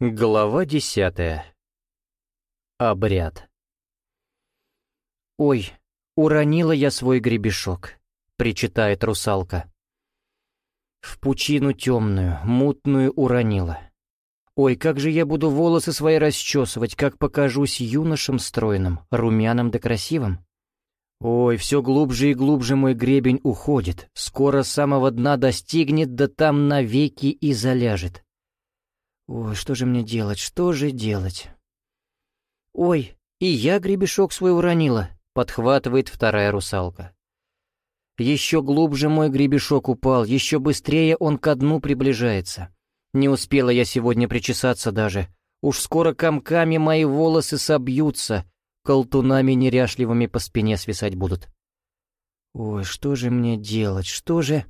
Глава десятая. Обряд. «Ой, уронила я свой гребешок», — причитает русалка. «В пучину темную, мутную уронила. Ой, как же я буду волосы свои расчесывать, как покажусь юношем стройным, румяным да красивым? Ой, все глубже и глубже мой гребень уходит, скоро самого дна достигнет, да там навеки и заляжет. Ой, что же мне делать, что же делать? Ой, и я гребешок свой уронила, подхватывает вторая русалка. Еще глубже мой гребешок упал, еще быстрее он ко дну приближается. Не успела я сегодня причесаться даже. Уж скоро комками мои волосы собьются, колтунами неряшливыми по спине свисать будут. Ой, что же мне делать, что же...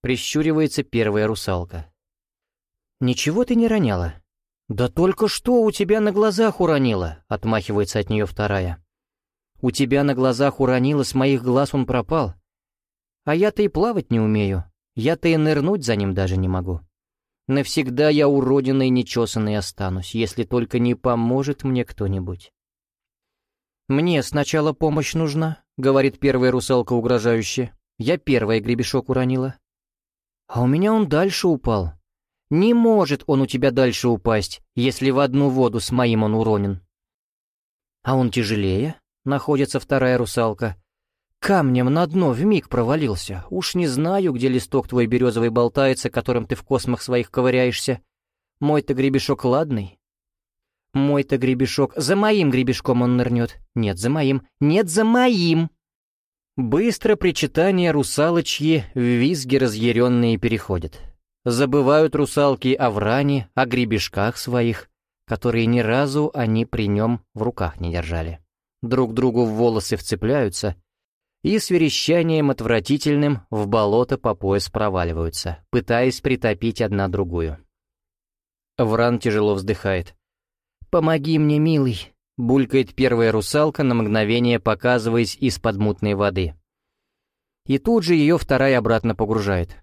Прищуривается первая русалка. «Ничего ты не роняла?» «Да только что у тебя на глазах уронила», — отмахивается от нее вторая. «У тебя на глазах уронила, с моих глаз он пропал. А я-то и плавать не умею, я-то и нырнуть за ним даже не могу». Навсегда я уродиной нечесанной останусь, если только не поможет мне кто-нибудь. «Мне сначала помощь нужна», — говорит первая русалка угрожающе. «Я первая гребешок уронила». «А у меня он дальше упал». «Не может он у тебя дальше упасть, если в одну воду с моим он уронен». «А он тяжелее?» — находится вторая русалка. Камнем на дно вмиг провалился. Уж не знаю, где листок твой березовый болтается, которым ты в космах своих ковыряешься. Мой-то гребешок ладный. Мой-то гребешок... За моим гребешком он нырнет. Нет, за моим. Нет, за моим. Быстро причитания русалочьи в визги разъяренные переходят. Забывают русалки о вране, о гребешках своих, которые ни разу они при нем в руках не держали. Друг другу в волосы вцепляются — и с верещанием отвратительным в болото по пояс проваливаются, пытаясь притопить одна другую. Вран тяжело вздыхает. «Помоги мне, милый!» — булькает первая русалка, на мгновение показываясь из-под мутной воды. И тут же ее вторая обратно погружает.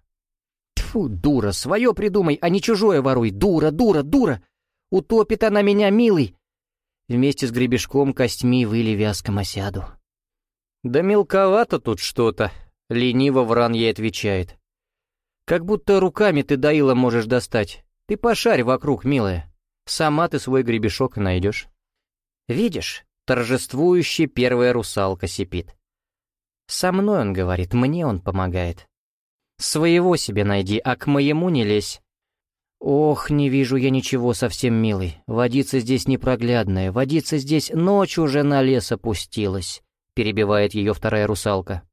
Тьфу, дура, свое придумай, а не чужое воруй! Дура, дура, дура! Утопит она меня, милый!» Вместе с гребешком костьми выли вязком осяду. «Да мелковато тут что-то», — лениво Вран ей отвечает. «Как будто руками ты доила можешь достать. Ты пошарь вокруг, милая. Сама ты свой гребешок найдешь». «Видишь?» — торжествующе первая русалка сипит. «Со мной он говорит, мне он помогает. Своего себе найди, а к моему не лезь». «Ох, не вижу я ничего совсем, милый. Водица здесь непроглядная, водица здесь ночь уже на лес опустилась перебивает ее вторая русалка.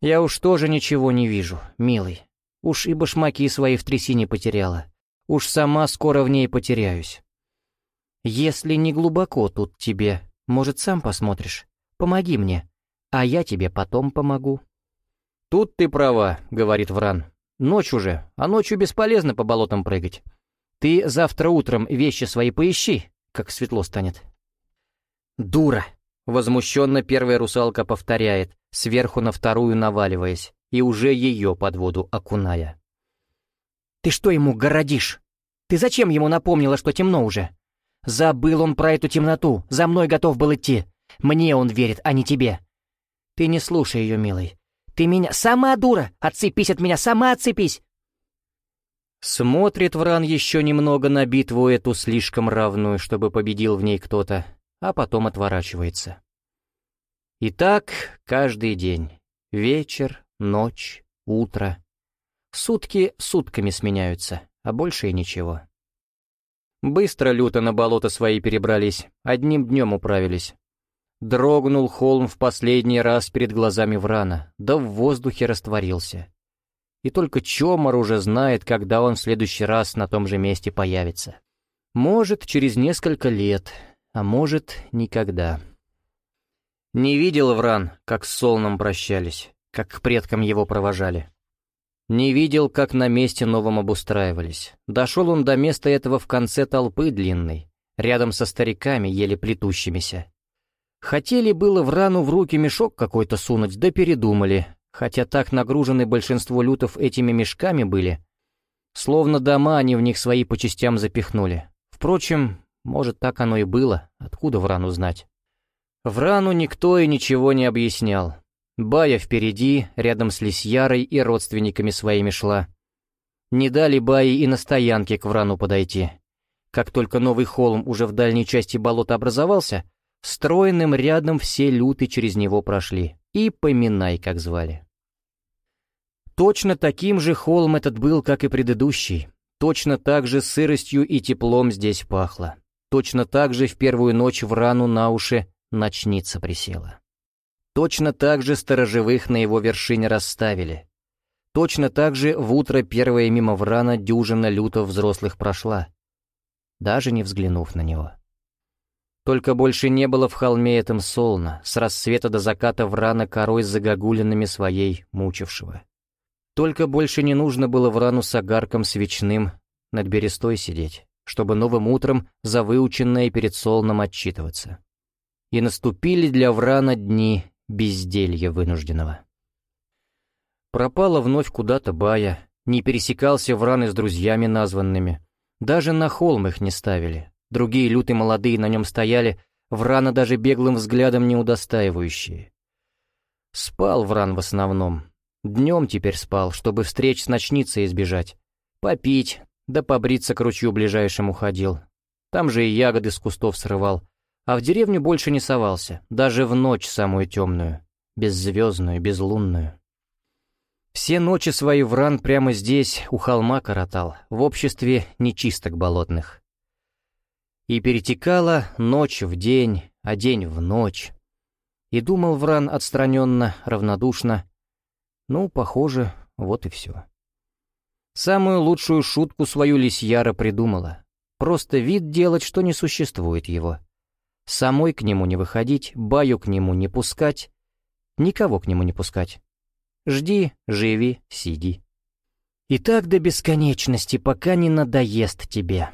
«Я уж тоже ничего не вижу, милый. Уж и башмаки свои в трясине потеряла. Уж сама скоро в ней потеряюсь. Если не глубоко тут тебе, может, сам посмотришь? Помоги мне, а я тебе потом помогу». «Тут ты права», — говорит Вран. «Ночь уже, а ночью бесполезно по болотам прыгать. Ты завтра утром вещи свои поищи, как светло станет». «Дура!» Возмущенно первая русалка повторяет, сверху на вторую наваливаясь, и уже ее под воду окуная. «Ты что ему городишь? Ты зачем ему напомнила, что темно уже? Забыл он про эту темноту, за мной готов был идти. Мне он верит, а не тебе. Ты не слушай ее, милый. Ты меня... Сама дура! Отцепись от меня, сама отцепись!» Смотрит Вран еще немного на битву эту слишком равную, чтобы победил в ней кто-то, а потом отворачивается. И так каждый день. Вечер, ночь, утро. Сутки сутками сменяются, а больше и ничего. Быстро люто на болото свои перебрались, одним днем управились. Дрогнул холм в последний раз перед глазами Врана, да в воздухе растворился. И только Чомар уже знает, когда он в следующий раз на том же месте появится. Может, через несколько лет, а может, никогда. Не видел Вран, как с Солном прощались, как к предкам его провожали. Не видел, как на месте новом обустраивались. Дошел он до места этого в конце толпы длинной, рядом со стариками, еле плетущимися. Хотели было Врану в руки мешок какой-то сунуть, да передумали, хотя так нагружены большинство лютов этими мешками были, Словно дома они в них свои по частям запихнули. Впрочем, может, так оно и было, откуда Врану знать. Врану никто и ничего не объяснял. Бая впереди, рядом с Лисьярой и родственниками своими шла. Не дали Баи и на стоянке к Врану подойти. Как только новый холм уже в дальней части болота образовался, стройным рядом все люты через него прошли. И поминай, как звали. Точно таким же холм этот был, как и предыдущий. Точно так же сыростью и теплом здесь пахло. Точно так же в первую ночь в рану на уши ночница присела. Точно так же сторожевых на его вершине расставили. Точно так же в утро первая мимо Врана дюжина лютов взрослых прошла, даже не взглянув на него. Только больше не было в холме этом солна, с рассвета до заката Врана корой загогулинами своей мучившего. Только больше не нужно было Врану с огарком свечным над берестой сидеть, чтобы новым утром за выученное перед солном отчитываться. И наступили для Врана дни безделья вынужденного. Пропала вновь куда-то бая, не пересекался Вран с друзьями названными, даже на холм их не ставили, другие лютые молодые на нем стояли, Врана даже беглым взглядом не удостаивающие. Спал Вран в основном, днем теперь спал, чтобы встреч с ночницей избежать, попить, да побриться к ручью ближайшему ходил, там же и ягоды с кустов срывал, а в деревню больше не совался, даже в ночь самую темную, беззвездную, безлунную. Все ночи свои Вран прямо здесь, у холма коротал, в обществе нечисток болотных. И перетекала ночь в день, а день в ночь. И думал Вран отстраненно, равнодушно. Ну, похоже, вот и все. Самую лучшую шутку свою лисьяра придумала. Просто вид делать, что не существует его. Самой к нему не выходить, баю к нему не пускать, никого к нему не пускать. Жди, живи, сиди. И так до бесконечности, пока не надоест тебе.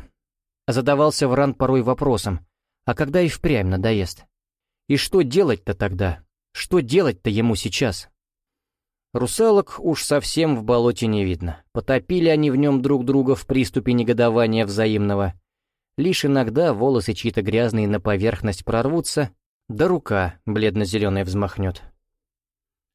Задавался Вран порой вопросом, а когда и впрямь надоест? И что делать-то тогда? Что делать-то ему сейчас? Русалок уж совсем в болоте не видно. Потопили они в нем друг друга в приступе негодования взаимного — Лишь иногда волосы чьи-то грязные на поверхность прорвутся, да рука бледно-зеленая взмахнет.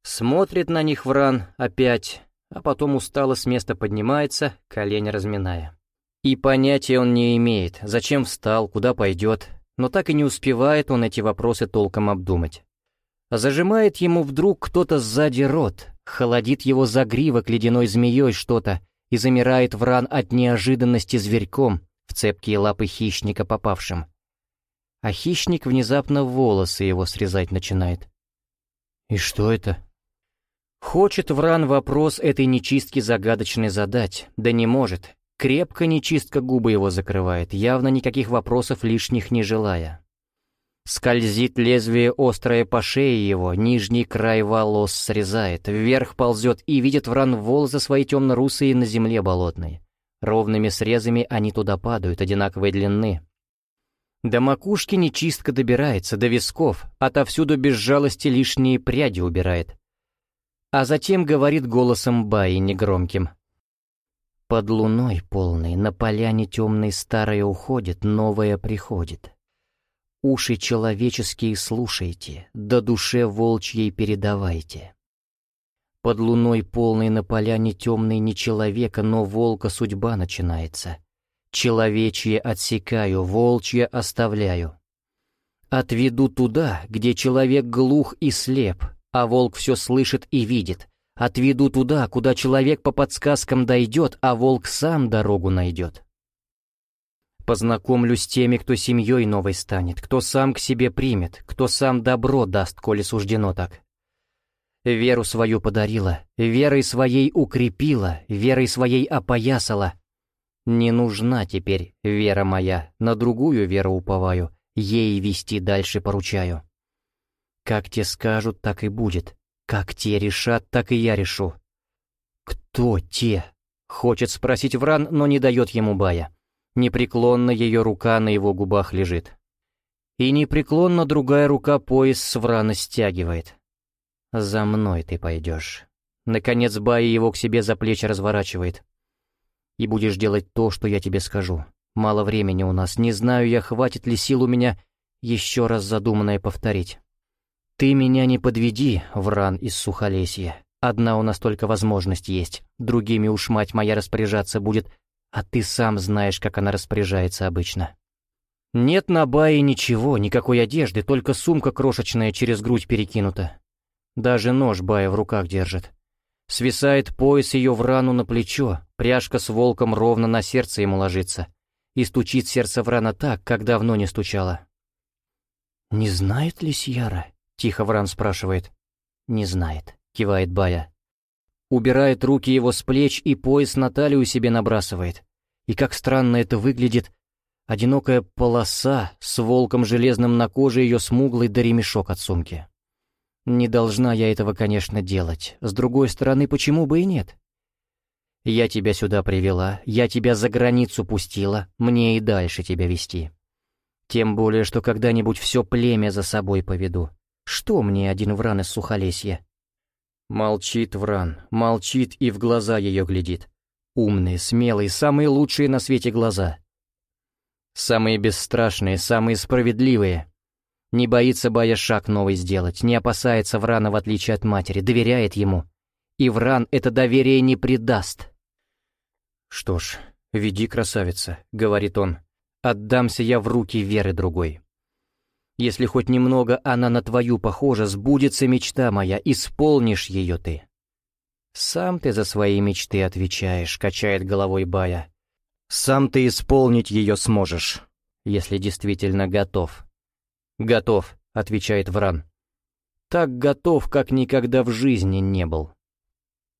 Смотрит на них Вран опять, а потом устало с места поднимается, колени разминая. И понятия он не имеет, зачем встал, куда пойдет, но так и не успевает он эти вопросы толком обдумать. Зажимает ему вдруг кто-то сзади рот, холодит его загривок ледяной змеей что-то и замирает Вран от неожиданности зверьком, в цепкие лапы хищника попавшим. А хищник внезапно волосы его срезать начинает. И что это? Хочет Вран вопрос этой нечистки загадочной задать, да не может. Крепко нечистка губы его закрывает, явно никаких вопросов лишних не желая. Скользит лезвие острое по шее его, нижний край волос срезает, вверх ползет и видит Вран волосы свои темно-русые на земле болотной. Ровными срезами они туда падают, одинаковой длины. До макушки нечистка добирается, до висков, отовсюду без жалости лишние пряди убирает. А затем говорит голосом Баи негромким. Под луной полной, на поляне темной старая уходит, новая приходит. Уши человеческие слушайте, до душе волчьей передавайте. Под луной полной на поляне темной не человека, но волка судьба начинается. Человечье отсекаю, волчье оставляю. Отведу туда, где человек глух и слеп, а волк все слышит и видит. Отведу туда, куда человек по подсказкам дойдет, а волк сам дорогу найдет. Познакомлю с теми, кто семьей новой станет, кто сам к себе примет, кто сам добро даст, коли суждено так. Веру свою подарила, верой своей укрепила, верой своей опоясала. Не нужна теперь вера моя, на другую веру уповаю, ей вести дальше поручаю. Как те скажут, так и будет, как те решат, так и я решу. Кто те? Хочет спросить Вран, но не дает ему бая. Непреклонно ее рука на его губах лежит. И непреклонно другая рука пояс с Врана стягивает. «За мной ты пойдешь». Наконец Баи его к себе за плечи разворачивает. И будешь делать то, что я тебе скажу. Мало времени у нас, не знаю я, хватит ли сил у меня еще раз задуманное повторить. Ты меня не подведи, Вран из Сухолесья. Одна у нас только возможность есть, другими уж мать моя распоряжаться будет, а ты сам знаешь, как она распоряжается обычно. Нет на бае ничего, никакой одежды, только сумка крошечная через грудь перекинута. Даже нож бая в руках держит. Свисает пояс ее в рану на плечо, пряжка с волком ровно на сердце ему ложится. И стучит сердце Врана так, как давно не стучало. «Не знает ли Сьяра?» — тихо Вран спрашивает. «Не знает», — кивает Бая. Убирает руки его с плеч и пояс на талию себе набрасывает. И как странно это выглядит, Одинокая полоса с волком железным на коже ее смуглый да ремешок от сумки. Не должна я этого, конечно, делать. С другой стороны, почему бы и нет? Я тебя сюда привела, я тебя за границу пустила, мне и дальше тебя вести. Тем более, что когда-нибудь все племя за собой поведу. Что мне один вран из Сухолесья? Молчит вран, молчит и в глаза ее глядит. Умные, смелые, самые лучшие на свете глаза — Самые бесстрашные, самые справедливые. Не боится Бая шаг новый сделать, не опасается Врана в отличие от матери, доверяет ему. И Вран это доверие не предаст. «Что ж, веди, красавица», — говорит он, — «отдамся я в руки веры другой». Если хоть немного она на твою похожа, сбудется мечта моя, исполнишь ее ты. Сам ты за свои мечты отвечаешь, качает головой Бая. Сам ты исполнить ее сможешь, если действительно готов. «Готов», — отвечает Вран. «Так готов, как никогда в жизни не был».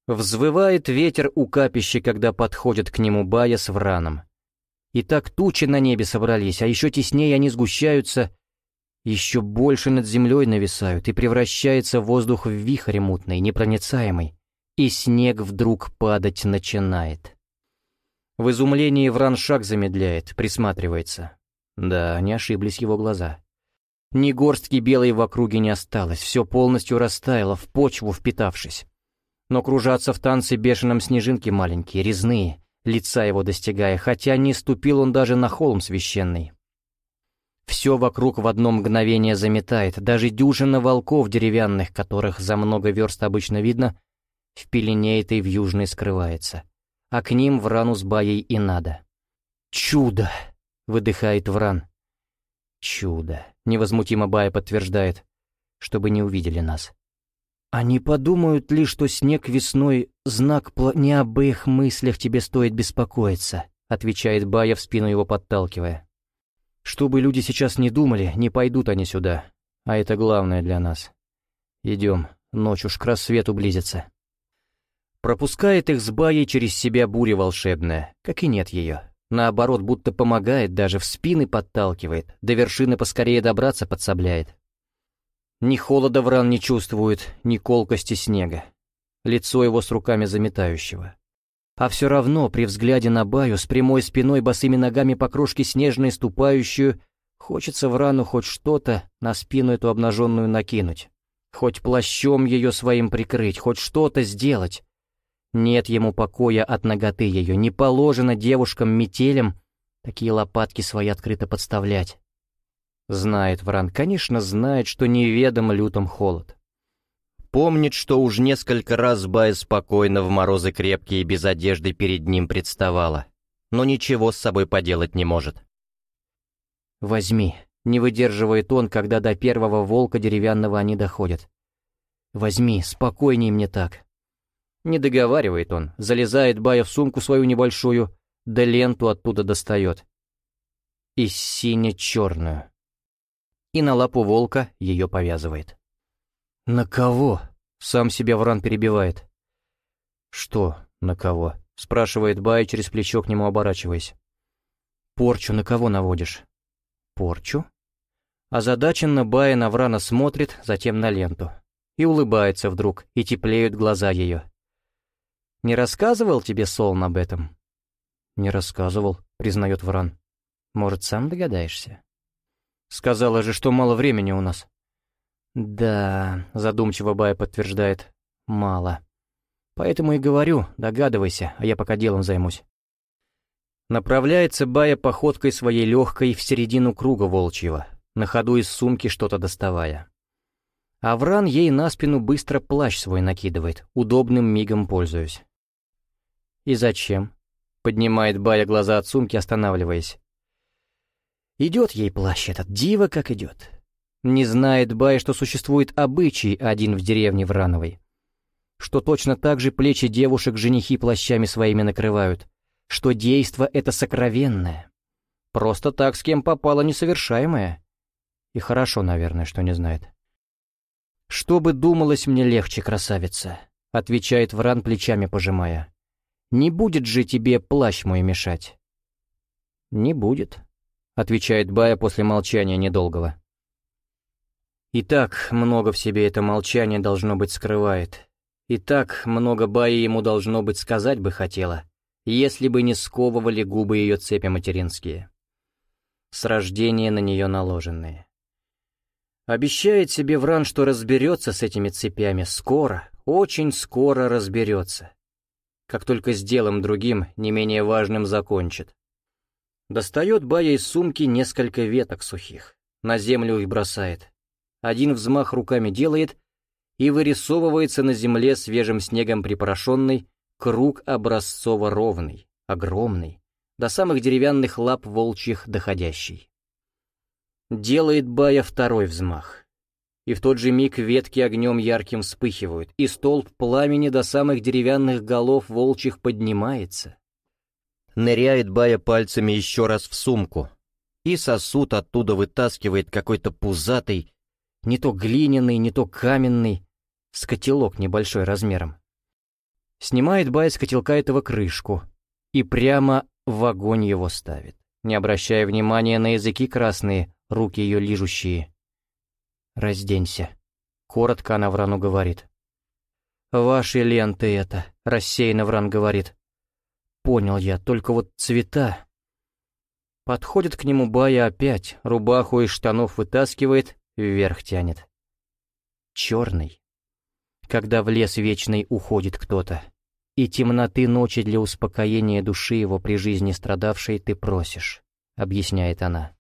Взвывает ветер у капища, когда подходит к нему Бая с Враном. И так тучи на небе собрались, а еще теснее они сгущаются, еще больше над землей нависают, и превращается воздух в вихрь мутный, непроницаемый, и снег вдруг падать начинает. В изумлении Вран шаг замедляет, присматривается. Да, не ошиблись его глаза. Ни горстки белой в округе не осталось, все полностью растаяло, в почву впитавшись. Но кружатся в танце бешеном снежинки маленькие, резные, лица его достигая, хотя не ступил он даже на холм священный. Все вокруг в одно мгновение заметает, даже дюжина волков деревянных, которых за много верст обычно видно, в пелене этой в южной скрывается а к ним Врану с Баей и надо. «Чудо!» — выдыхает Вран. «Чудо!» — невозмутимо Бая подтверждает, чтобы не увидели нас. «Они подумают ли, что снег весной — знак пла... Не об их мыслях тебе стоит беспокоиться», — отвечает Бая в спину его подталкивая. «Что бы люди сейчас не думали, не пойдут они сюда, а это главное для нас. Идем, ночь уж к рассвету близится». Пропускает их с Баей через себя буря волшебная, как и нет ее. Наоборот, будто помогает, даже в спины подталкивает, до вершины поскорее добраться подсобляет. Ни холода Вран не чувствует, ни колкости снега. Лицо его с руками заметающего. А все равно, при взгляде на Баю, с прямой спиной, босыми ногами по крошке снежной ступающую, хочется Врану хоть что-то на спину эту обнаженную накинуть. Хоть плащом ее своим прикрыть, хоть что-то сделать. Нет ему покоя от ноготы ее, не положено девушкам-метелям такие лопатки свои открыто подставлять. Знает Вран, конечно, знает, что неведом лютом холод. Помнит, что уж несколько раз Бая спокойно в морозы крепкие без одежды перед ним представала, но ничего с собой поделать не может. «Возьми», — не выдерживает он, когда до первого волка деревянного они доходят. «Возьми, спокойней мне так, не договаривает он, залезает Бая в сумку свою небольшую, да ленту оттуда достает. И сине-черную. И на лапу волка ее повязывает. «На кого?» — сам себя Вран перебивает. «Что на кого?» — спрашивает Бай через плечо к нему оборачиваясь. «Порчу на кого наводишь?» «Порчу?» Озадаченно Бая на Врана смотрит, затем на ленту. И улыбается вдруг, и теплеют глаза ее. Не рассказывал тебе Солн об этом?» «Не рассказывал», — признает Вран. «Может, сам догадаешься?» «Сказала же, что мало времени у нас». «Да», — задумчиво Бая подтверждает, — «мало. Поэтому и говорю, догадывайся, а я пока делом займусь». Направляется Бая походкой своей легкой в середину круга волчьего, на ходу из сумки что-то доставая. Авран ей на спину быстро плащ свой накидывает, удобным мигом пользуюсь. «И зачем?» — поднимает Бая глаза от сумки, останавливаясь. Идет ей плащ этот, диво как идет. Не знает Бая, что существует обычай один в деревне Врановой. Что точно так же плечи девушек женихи плащами своими накрывают. Что действо это сокровенное. Просто так с кем попало несовершаемое. И хорошо, наверное, что не знает. «Что бы думалось мне легче, красавица?» — отвечает Вран, плечами пожимая. «Не будет же тебе плащ мой мешать?» «Не будет», — отвечает Бая после молчания недолгого. И так много в себе это молчание должно быть скрывает. И так много Баи ему должно быть сказать бы хотела, если бы не сковывали губы ее цепи материнские. С рождения на нее наложенные. Обещает себе Вран, что разберется с этими цепями скоро, очень скоро разберется. Как только с делом другим, не менее важным, закончит. Достает Бая из сумки несколько веток сухих, на землю их бросает. Один взмах руками делает, и вырисовывается на земле свежим снегом припорошенный круг образцово-ровный, огромный, до самых деревянных лап волчьих доходящий. Делает Бая второй взмах. И в тот же миг ветки огнем ярким вспыхивают, и столб пламени до самых деревянных голов волчьих поднимается. Ныряет Бая пальцами еще раз в сумку, и сосуд оттуда вытаскивает какой-то пузатый, не то глиняный, не то каменный, с котелок небольшой размером. Снимает Бая с котелка этого крышку и прямо в огонь его ставит, не обращая внимания на языки красные, руки ее лижущие. «Разденься», — коротко она Врану говорит. «Ваши ленты это», — рассеянно Вран говорит. «Понял я, только вот цвета...» Подходит к нему Бая опять, рубаху из штанов вытаскивает, вверх тянет. Черный. Когда в лес вечный уходит кто-то, и темноты ночи для успокоения души его при жизни страдавшей ты просишь, объясняет она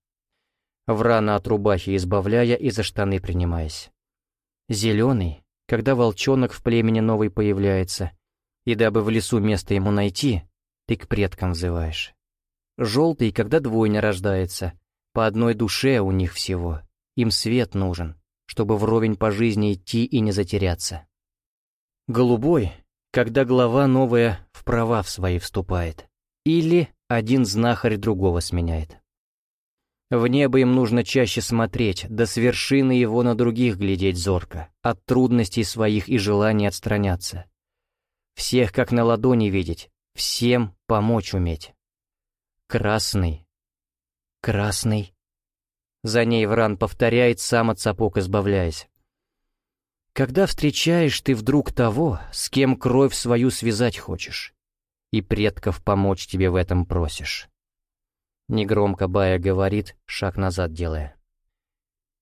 врана от рубахи избавляя и за штаны принимаясь. Зеленый, когда волчонок в племени новый появляется, и дабы в лесу место ему найти, ты к предкам взываешь. Желтый, когда двойня рождается, по одной душе у них всего, им свет нужен, чтобы вровень по жизни идти и не затеряться. Голубой, когда глава новая в права в свои вступает, или один знахарь другого сменяет. В небо им нужно чаще смотреть, да с вершины его на других глядеть зорко, от трудностей своих и желаний отстраняться. Всех как на ладони видеть, всем помочь уметь. Красный. Красный. За ней Вран повторяет, сам от сапог избавляясь. Когда встречаешь ты вдруг того, с кем кровь свою связать хочешь, и предков помочь тебе в этом просишь. Негромко Бая говорит, шаг назад делая.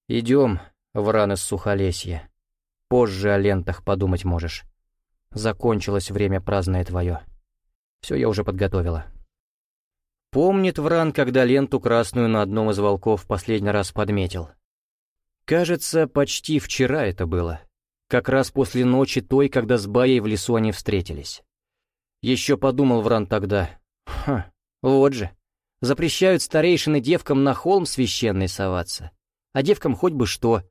«Идем, Вран из Сухолесья. Позже о лентах подумать можешь. Закончилось время праздное твое. Все я уже подготовила». Помнит Вран, когда ленту красную на одном из волков последний раз подметил. Кажется, почти вчера это было. Как раз после ночи той, когда с Баей в лесу они встретились. Еще подумал Вран тогда. Ха, вот же. Запрещают старейшины девкам на холм священный соваться. А девкам хоть бы что.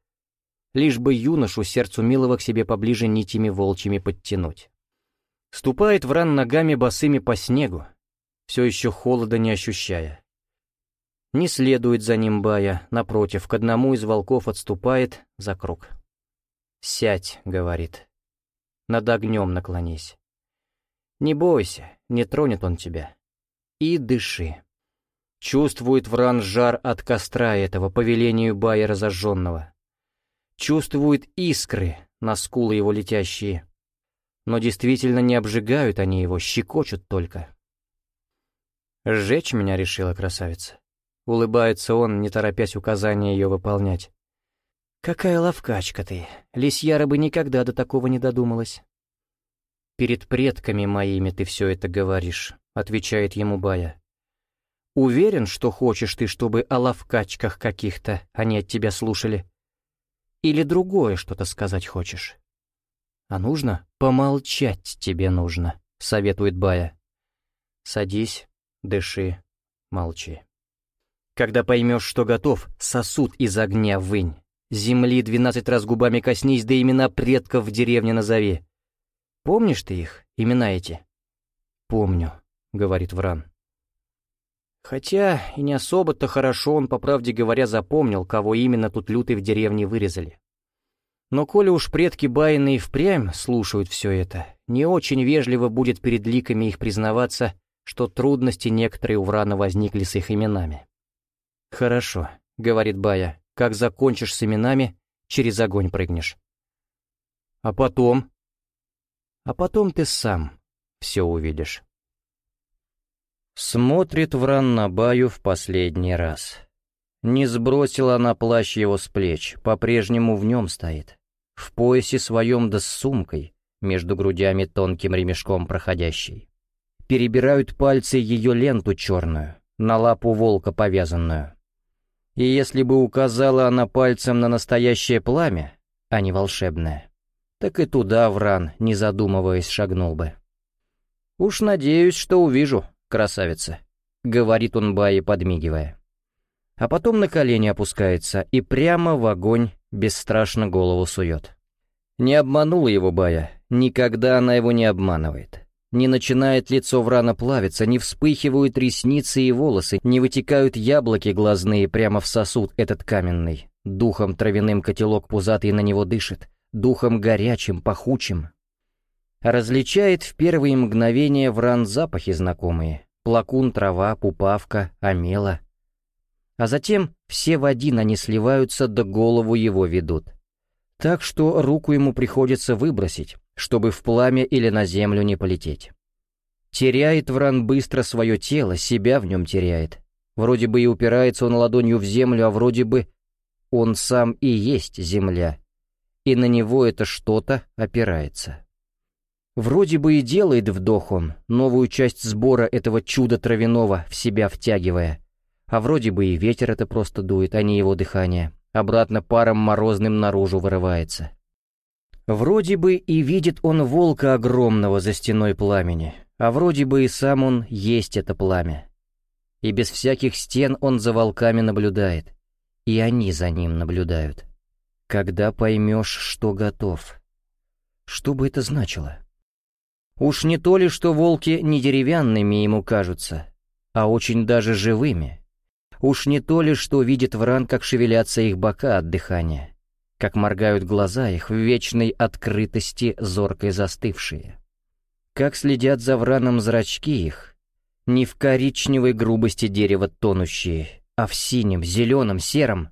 Лишь бы юношу сердцу милого к себе поближе нитями волчьими подтянуть. Ступает Вран ногами босыми по снегу, все еще холода не ощущая. Не следует за ним Бая, напротив, к одному из волков отступает за круг. «Сядь», — говорит, — «над огнем наклонись. Не бойся, не тронет он тебя. И дыши». Чувствует Вран жар от костра этого по велению бая разожженного. Чувствует искры на скулы его летящие. Но действительно не обжигают они его, щекочут только. «Сжечь меня решила красавица». Улыбается он, не торопясь указания ее выполнять. «Какая ловкачка ты! Лисьяра бы никогда до такого не додумалась». «Перед предками моими ты все это говоришь», — отвечает ему Бая. Уверен, что хочешь ты, чтобы о ловкачках каких-то они от тебя слушали? Или другое что-то сказать хочешь? А нужно? Помолчать тебе нужно, советует Бая. Садись, дыши, молчи. Когда поймешь, что готов, сосуд из огня вынь. Земли двенадцать раз губами коснись, да имена предков в деревне назови. Помнишь ты их, имена эти? Помню, говорит Вран. Хотя и не особо-то хорошо он, по правде говоря, запомнил, кого именно тут лютый в деревне вырезали. Но коли уж предки Байны и впрямь слушают все это, не очень вежливо будет перед ликами их признаваться, что трудности некоторые у Врана возникли с их именами. «Хорошо», — говорит Бая, — «как закончишь с именами, через огонь прыгнешь». «А потом?» «А потом ты сам все увидишь». Смотрит Вран на Баю в последний раз. Не сбросила она плащ его с плеч, по-прежнему в нем стоит. В поясе своем да с сумкой, между грудями тонким ремешком проходящей. Перебирают пальцы ее ленту черную, на лапу волка повязанную. И если бы указала она пальцем на настоящее пламя, а не волшебное, так и туда Вран, не задумываясь, шагнул бы. «Уж надеюсь, что увижу», красавица», — говорит он Бае, подмигивая. А потом на колени опускается и прямо в огонь бесстрашно голову сует. Не обманула его Бая, никогда она его не обманывает. Не начинает лицо врана плавиться, не вспыхивают ресницы и волосы, не вытекают яблоки глазные прямо в сосуд этот каменный. Духом травяным котелок пузатый на него дышит, духом горячим, пахучим, Различает в первые мгновения вран запахи знакомые. Плакун, трава, пупавка, омела. А затем все в один они сливаются, да голову его ведут. Так что руку ему приходится выбросить, чтобы в пламя или на землю не полететь. Теряет Вран быстро свое тело, себя в нем теряет. Вроде бы и упирается он ладонью в землю, а вроде бы он сам и есть земля. И на него это что-то опирается. Вроде бы и делает вдох он, новую часть сбора этого чуда травяного в себя втягивая. А вроде бы и ветер это просто дует, а не его дыхание. Обратно паром морозным наружу вырывается. Вроде бы и видит он волка огромного за стеной пламени, а вроде бы и сам он есть это пламя. И без всяких стен он за волками наблюдает, и они за ним наблюдают. Когда поймешь, что готов. Что бы это значило? Уж не то ли, что волки не деревянными ему кажутся, а очень даже живыми. Уж не то ли, что видит Вран, как шевелятся их бока от дыхания, как моргают глаза их в вечной открытости зоркой застывшие. Как следят за Враном зрачки их, не в коричневой грубости дерева тонущие, а в синем, зеленом, сером.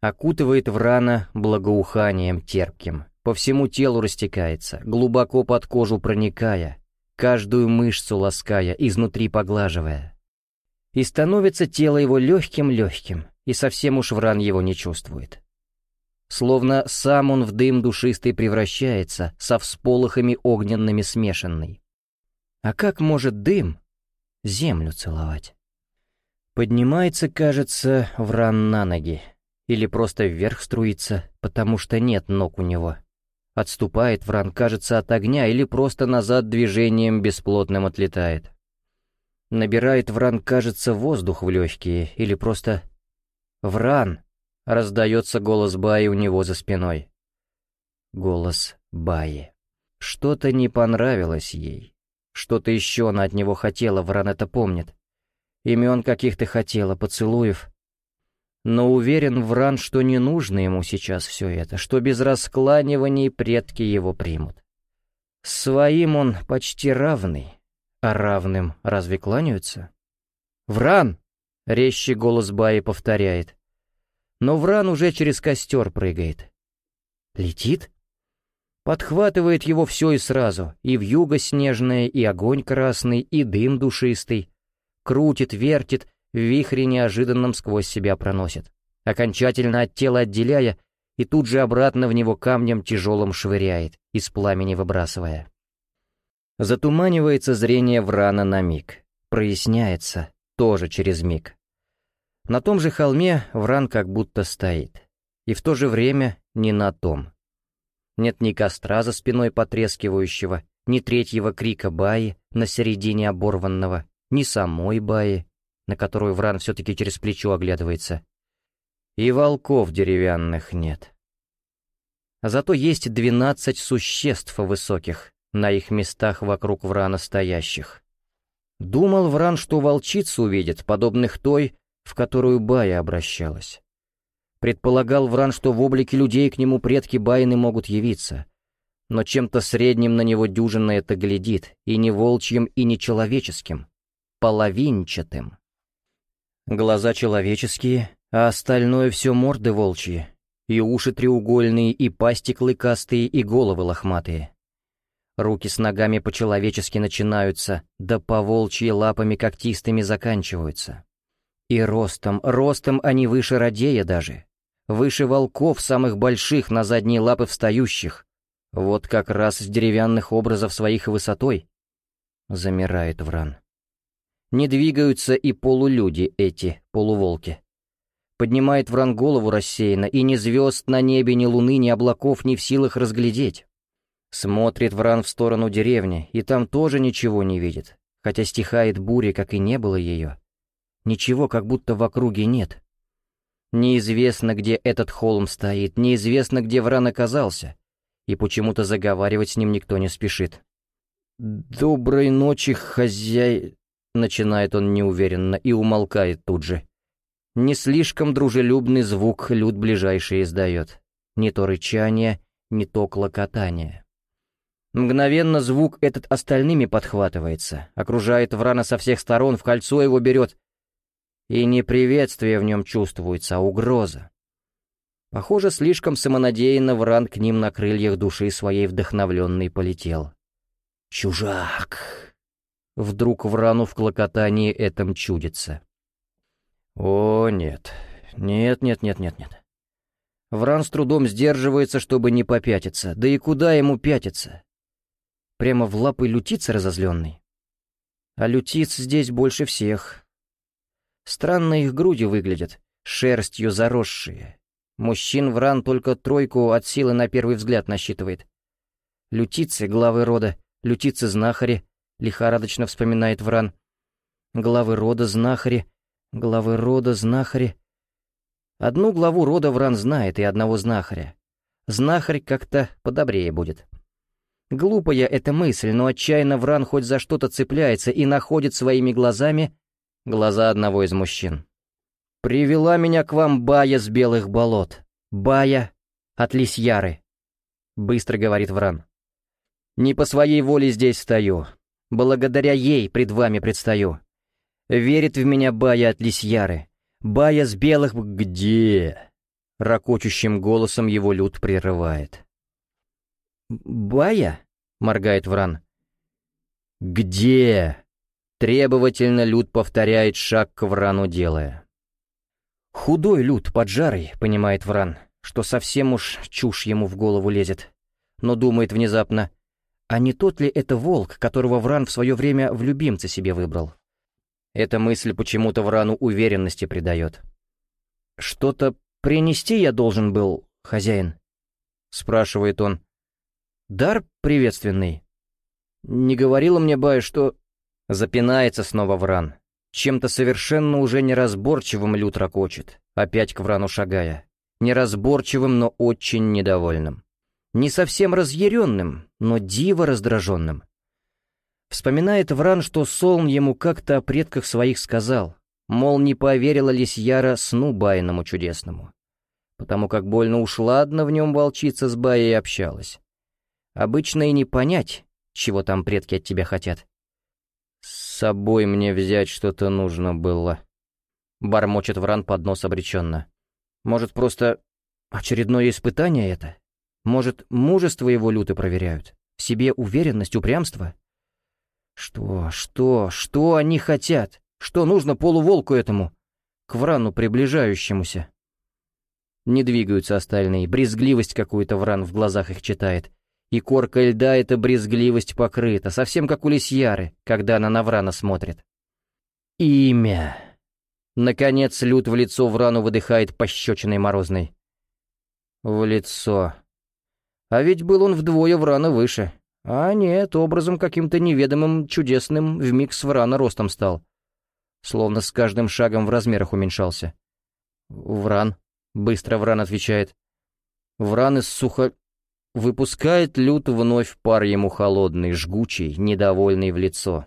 Окутывает Врана благоуханием терпким — по всему телу растекается, глубоко под кожу проникая, каждую мышцу лаская, изнутри поглаживая. И становится тело его легким-легким, и совсем уж вран его не чувствует. Словно сам он в дым душистый превращается, со всполохами огненными смешанный. А как может дым землю целовать? Поднимается, кажется, вран на ноги, или просто вверх струится, потому что нет ног у него. Отступает Вран, кажется, от огня или просто назад движением бесплотным отлетает. Набирает Вран, кажется, воздух в легкие или просто... «Вран!» — раздается голос Баи у него за спиной. Голос Баи. Что-то не понравилось ей. Что-то еще она от него хотела, Вран это помнит. Имен каких-то хотела, поцелуев. Но уверен Вран, что не нужно ему сейчас все это, что без раскланиваний предки его примут. Своим он почти равный, а равным разве кланяются? «Вран!» — резче голос Баи повторяет. Но Вран уже через костер прыгает. Летит? Подхватывает его все и сразу, и вьюга снежная, и огонь красный, и дым душистый. Крутит, вертит, в вихре неожиданном сквозь себя проносит, окончательно от тела отделяя и тут же обратно в него камнем тяжелым швыряет, из пламени выбрасывая. Затуманивается зрение Врана на миг, проясняется, тоже через миг. На том же холме Вран как будто стоит. И в то же время не на том. Нет ни костра за спиной потрескивающего, ни третьего крика Баи на середине оборванного, ни самой Баи, на которую Вран все-таки через плечо оглядывается. И волков деревянных нет. Зато есть двенадцать существ высоких, на их местах вокруг Врана стоящих. Думал Вран, что волчиц увидит, подобных той, в которую Бая обращалась. Предполагал Вран, что в облике людей к нему предки Баины могут явиться. Но чем-то средним на него дюжина это глядит, и не волчьим, и не человеческим. Половинчатым. Глаза человеческие, а остальное все морды волчьи. И уши треугольные, и пасти клыкастые, и головы лохматые. Руки с ногами по-человечески начинаются, да по волчьи лапами когтистыми заканчиваются. И ростом, ростом они выше радея даже. Выше волков, самых больших, на задние лапы встающих. Вот как раз с деревянных образов своих высотой. Замирает Вран. Не двигаются и полулюди эти, полуволки. Поднимает Вран голову рассеянно, и ни звезд на небе, ни луны, ни облаков не в силах разглядеть. Смотрит Вран в сторону деревни, и там тоже ничего не видит, хотя стихает буря, как и не было ее. Ничего как будто в округе нет. Неизвестно, где этот холм стоит, неизвестно, где Вран оказался, и почему-то заговаривать с ним никто не спешит. «Доброй ночи, хозяй...» — начинает он неуверенно и умолкает тут же. Не слишком дружелюбный звук люд ближайший издает. Не то рычание, не то клокотание. Мгновенно звук этот остальными подхватывается, окружает Врана со всех сторон, в кольцо его берет, и не приветствие в нем чувствуется, а угроза. Похоже, слишком самонадеянно Вран к ним на крыльях души своей вдохновленный полетел. «Чужак!» Вдруг Врану в клокотании этом чудится. «О, нет. Нет, нет, нет, нет, нет». Вран с трудом сдерживается, чтобы не попятиться. Да и куда ему пятиться? Прямо в лапы лютицы разозленный. А лютиц здесь больше всех, Странно их груди выглядят, шерстью заросшие. Мужчин Вран только тройку от силы на первый взгляд насчитывает. Лютицы, главы рода, лютицы-знахари, лихорадочно вспоминает Вран. Главы рода знахари, главы рода знахари. Одну главу рода Вран знает и одного знахаря. Знахарь как-то подобрее будет. Глупая эта мысль, но отчаянно Вран хоть за что-то цепляется и находит своими глазами глаза одного из мужчин. «Привела меня к вам Бая с белых болот. Бая от Лисьяры», — быстро говорит Вран. «Не по своей воле здесь стою. Благодаря ей пред вами предстаю. Верит в меня Бая от Лисьяры. Бая с белых... Где?» Рокочущим голосом его люд прерывает. «Бая?» — моргает Вран. «Где?» Требовательно Люд повторяет шаг к Врану делая. Худой Люд, поджарый, понимает Вран, что совсем уж чушь ему в голову лезет. Но думает внезапно, а не тот ли это волк, которого Вран в свое время в любимце себе выбрал? Эта мысль почему-то Врану уверенности придает. «Что-то принести я должен был, хозяин?» — спрашивает он. «Дар приветственный. Не говорила мне Бая, что...» Запинается снова Вран. Чем-то совершенно уже неразборчивым Лют ракочет, опять к Врану шагая. Неразборчивым, но очень недовольным. Не совсем разъяренным, но диво раздраженным. Вспоминает Вран, что Солн ему как-то о предках своих сказал, мол, не поверила Лисьяра сну Байному чудесному, потому как больно уж ладно в нем волчица с Баей общалась. Обычно и не понять, чего там предки от тебя хотят. «С собой мне взять что-то нужно было», — бормочет Вран под нос обреченно. «Может, просто очередное испытание это? Может, мужество его люто проверяют? В себе уверенность, упрямство?» «Что, что, что они хотят? Что нужно полуволку этому? К Врану приближающемуся?» Не двигаются остальные, брезгливость какую-то Вран в глазах их читает и корка льда эта брезгливость покрыта, совсем как у лисьяры, когда она на Врана смотрит. имя. Наконец Лют в лицо Врану выдыхает пощечиной морозной. В лицо. А ведь был он вдвое Врана выше. А нет, образом каким-то неведомым, чудесным, вмиг с Врана ростом стал. Словно с каждым шагом в размерах уменьшался. «Вран», — быстро Вран отвечает. Вран из сухо... Выпускает Лют вновь пар ему холодный, жгучий, недовольный в лицо.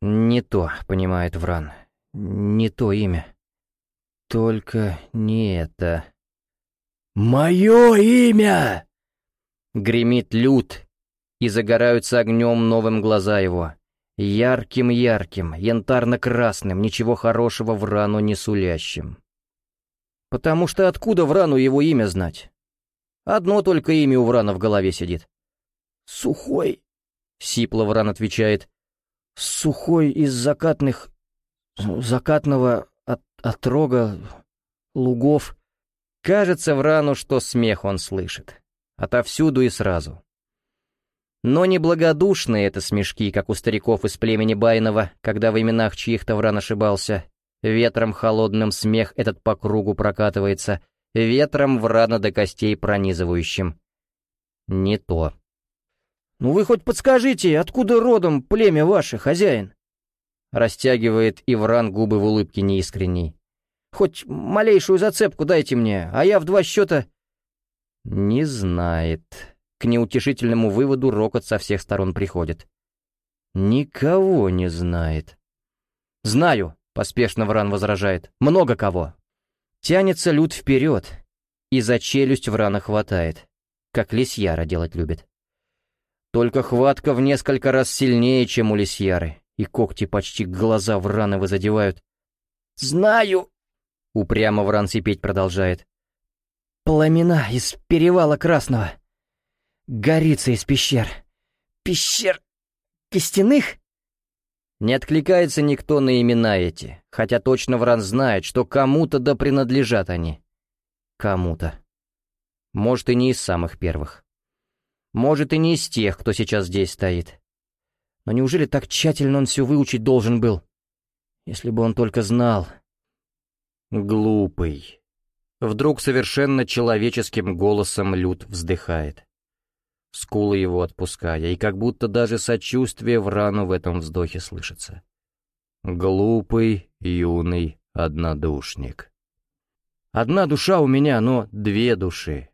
«Не то», — понимает Вран. Не то имя. Только не это. «Мое имя!» Гремит лют, и загораются огнем новым глаза его. Ярким-ярким, янтарно-красным, ничего хорошего в рану не сулящим. Потому что откуда в рану его имя знать? Одно только имя у Врана в голове сидит. «Сухой», — сипло Вран отвечает. «Сухой из закатных закатного от, отрога лугов. Кажется Врану, что смех он слышит. Отовсюду и сразу. Но не благодушные это смешки, как у стариков из племени Байнова, когда в именах чьих-то Вран ошибался. Ветром холодным смех этот по кругу прокатывается, ветром Врана до костей пронизывающим. Не то. «Ну вы хоть подскажите, откуда родом племя ваше, хозяин?» Растягивает Ивран губы в улыбке неискренней. «Хоть малейшую зацепку дайте мне, а я в два счета...» «Не знает». К неутешительному выводу рокот со всех сторон приходит. «Никого не знает». «Знаю», — поспешно Вран возражает. «Много кого». Тянется люд вперед, и за челюсть Врана хватает, как лисьяра делать любит. Только хватка в несколько раз сильнее, чем у лисьяры и когти почти глаза Врановы задевают. «Знаю!» — упрямо Вран сипеть продолжает. «Пламена из перевала Красного. Горица из пещер. Пещер... костяных?» Не откликается никто на имена эти, хотя точно Вран знает, что кому-то да принадлежат они. Кому-то. Может, и не из самых первых. Может, и не из тех, кто сейчас здесь стоит. Но неужели так тщательно он все выучить должен был? Если бы он только знал. Глупый. Вдруг совершенно человеческим голосом Люд вздыхает. Скулы его отпуская, и как будто даже сочувствие в рану в этом вздохе слышится. Глупый, юный однодушник. Одна душа у меня, но две души.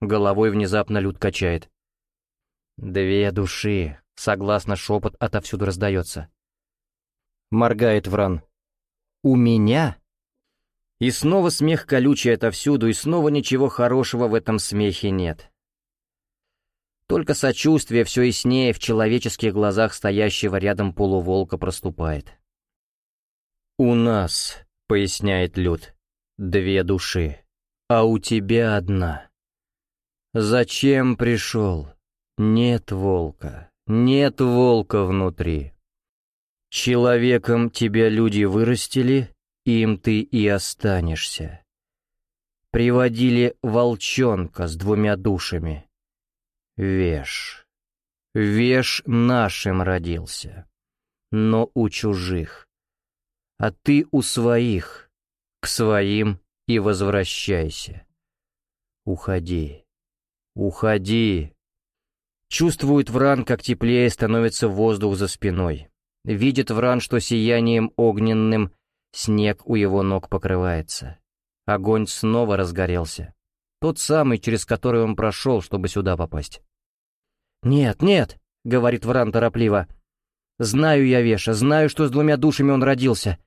Головой внезапно Люд качает. Две души, Согласно шепот отовсюду раздается. Моргает Вран. «У меня?» И снова смех колючий отовсюду, и снова ничего хорошего в этом смехе нет. Только сочувствие все яснее в человеческих глазах стоящего рядом полуволка проступает. «У нас», — поясняет Люд, — «две души, а у тебя одна. Зачем пришел? Нет волка». Нет волка внутри. Человеком тебя люди вырастили, им ты и останешься. Приводили волчонка с двумя душами. Веш. Веш нашим родился, но у чужих. А ты у своих, к своим и возвращайся. Уходи, уходи, Чувствует Вран, как теплее становится воздух за спиной. Видит Вран, что сиянием огненным снег у его ног покрывается. Огонь снова разгорелся. Тот самый, через который он прошел, чтобы сюда попасть. «Нет, нет», — говорит Вран торопливо. «Знаю я Веша, знаю, что с двумя душами он родился.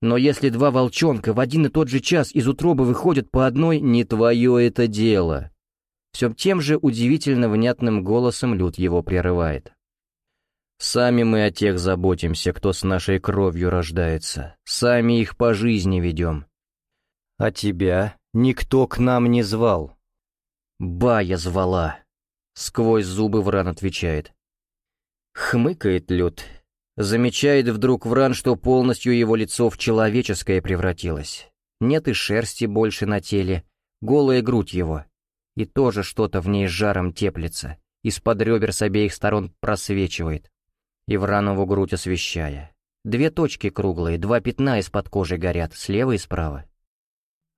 Но если два волчонка в один и тот же час из утробы выходят по одной, не твое это дело. Все тем же удивительно внятным голосом Люд его прерывает. «Сами мы о тех заботимся, кто с нашей кровью рождается. Сами их по жизни ведем. А тебя никто к нам не звал». «Бая звала», — сквозь зубы Вран отвечает. Хмыкает Люд. Замечает вдруг Вран, что полностью его лицо в человеческое превратилось. Нет и шерсти больше на теле, голая грудь его и тоже что-то в ней жаром теплится, из-под ребер с обеих сторон просвечивает, и Вранову грудь освещая. Две точки круглые, два пятна из-под кожи горят, слева и справа.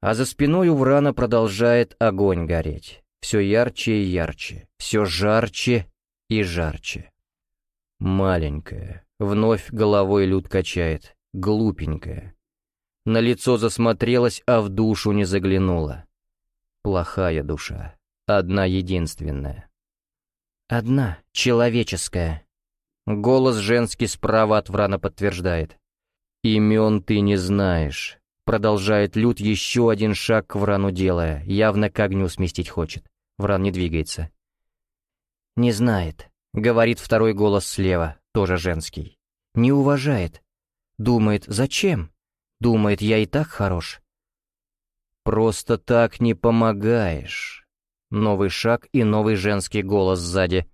А за спиной у Врана продолжает огонь гореть. Все ярче и ярче, все жарче и жарче. Маленькая, вновь головой люд качает, глупенькая. На лицо засмотрелась, а в душу не заглянула. Плохая душа, одна единственная. Одна, человеческая. Голос женский справа от Врана подтверждает. «Имен ты не знаешь», — продолжает Люд еще один шаг к Врану делая, явно к огню сместить хочет. Вран не двигается. «Не знает», — говорит второй голос слева, тоже женский. «Не уважает. Думает, зачем? Думает, я и так хорош». «Просто так не помогаешь». Новый шаг и новый женский голос сзади.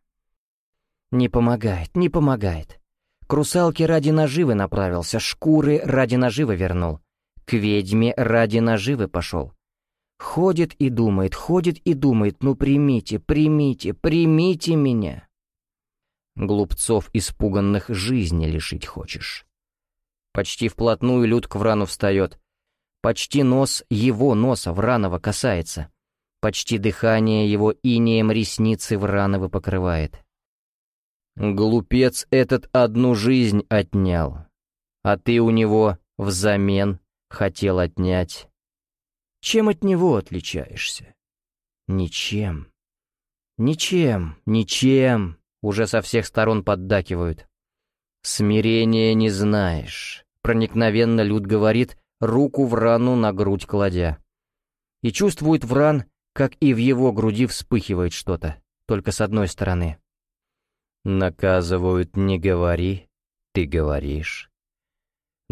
Не помогает, не помогает. К русалке ради наживы направился, шкуры ради наживы вернул. К ведьме ради наживы пошел. Ходит и думает, ходит и думает, ну примите, примите, примите меня. Глупцов испуганных жизни лишить хочешь. Почти вплотную Люд к Врану встает. Почти нос его носа Вранова касается. Почти дыхание его инеем ресницы Вранова покрывает. Глупец этот одну жизнь отнял, а ты у него взамен хотел отнять. Чем от него отличаешься? Ничем. Ничем, ничем, уже со всех сторон поддакивают. Смирения не знаешь, проникновенно Люд говорит, руку в рану на грудь кладя. И чувствует Вран, как и в его груди вспыхивает что-то, только с одной стороны. Наказывают «не говори», ты говоришь.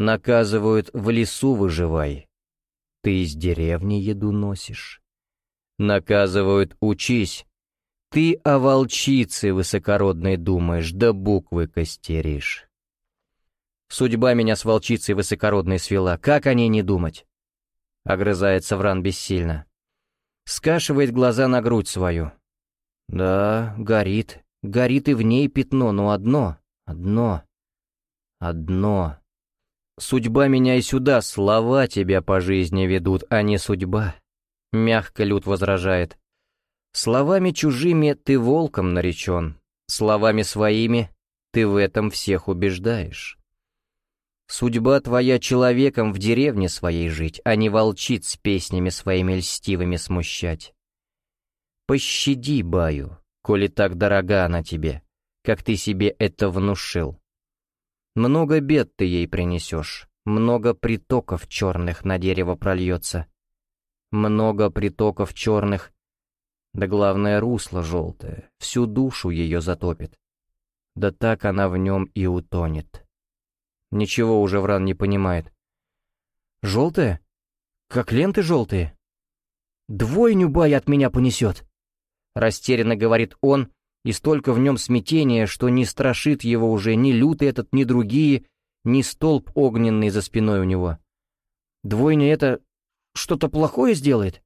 Наказывают «в лесу выживай», ты из деревни еду носишь. Наказывают «учись», ты о волчице высокородной думаешь, да буквы костеришь. Судьба меня с волчицей высокородной свела, как о ней не думать? Огрызается Вран бессильно. Скашивает глаза на грудь свою. Да, горит, Горит и в ней пятно, но одно, одно, одно. Судьба меня и сюда, слова тебя по жизни ведут, а не судьба. Мягко Люд возражает. Словами чужими ты волком наречен, словами своими ты в этом всех убеждаешь. Судьба твоя человеком в деревне своей жить, а не волчиц песнями своими льстивыми смущать. Пощади, Баю, коли так дорога она тебе, как ты себе это внушил. Много бед ты ей принесешь, много притоков черных на дерево прольется. Много притоков черных, да главное русло желтое, всю душу ее затопит. Да так она в нем и утонет. Ничего уже Вран не понимает. «Желтое? Как ленты желтые?» «Двойню бай от меня понесет!» Растерянно говорит он, и столько в нем смятения, что не страшит его уже ни лютый этот, ни другие, ни столб огненный за спиной у него. Двойня это что-то плохое сделает?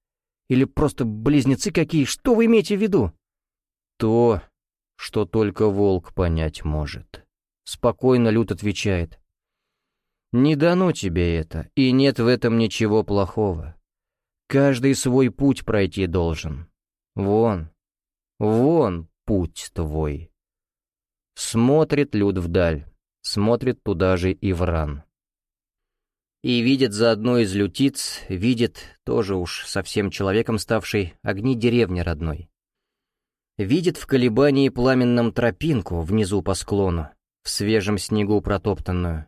Или просто близнецы какие? Что вы имеете в виду? То, что только волк понять может. Спокойно Лют отвечает. Не дано тебе это, и нет в этом ничего плохого. Каждый свой путь пройти должен. Вон, Вон путь твой. Смотрит Люд вдаль, смотрит туда же и Вран. И видит за одной из лютиц, видит, тоже уж совсем человеком ставший, огни деревни родной. Видит в колебании пламенном тропинку внизу по склону, в свежем снегу протоптанную.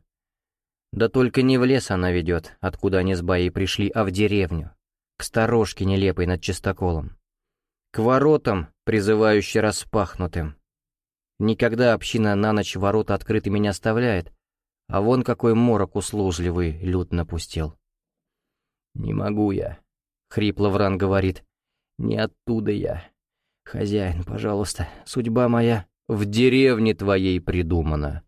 Да только не в лес она ведет, откуда они с Баей пришли, а в деревню, к сторожке нелепой над чистоколом к воротам, призывающе распахнутым. Никогда община на ночь ворота открытыми не оставляет, а вон какой морок услужливый люд напустил. «Не могу я», — хрипло Вран говорит, — «не оттуда я. Хозяин, пожалуйста, судьба моя в деревне твоей придумана».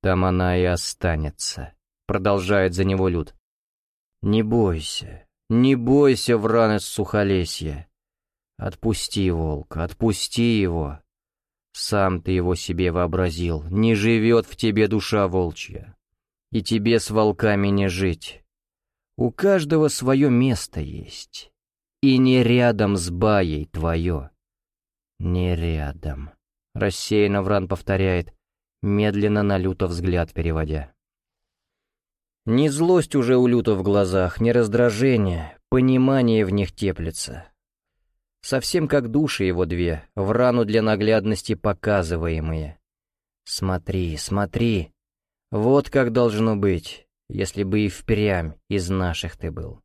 «Там она и останется», — продолжает за него люд. «Не бойся, не бойся, Вран из Сухолесья. Отпусти, волк, отпусти его. Сам ты его себе вообразил, не живет в тебе душа волчья. и тебе с волками не жить. У каждого свое место есть, и не рядом с баей твое. Не рядом. Рассеянно Вран повторяет, медленно на люто взгляд переводя. Не злость уже у люто в глазах, не раздражение, понимание в них теплится. Совсем как души его две, в рану для наглядности показываемые. Смотри, смотри, вот как должно быть, если бы и впрямь из наших ты был.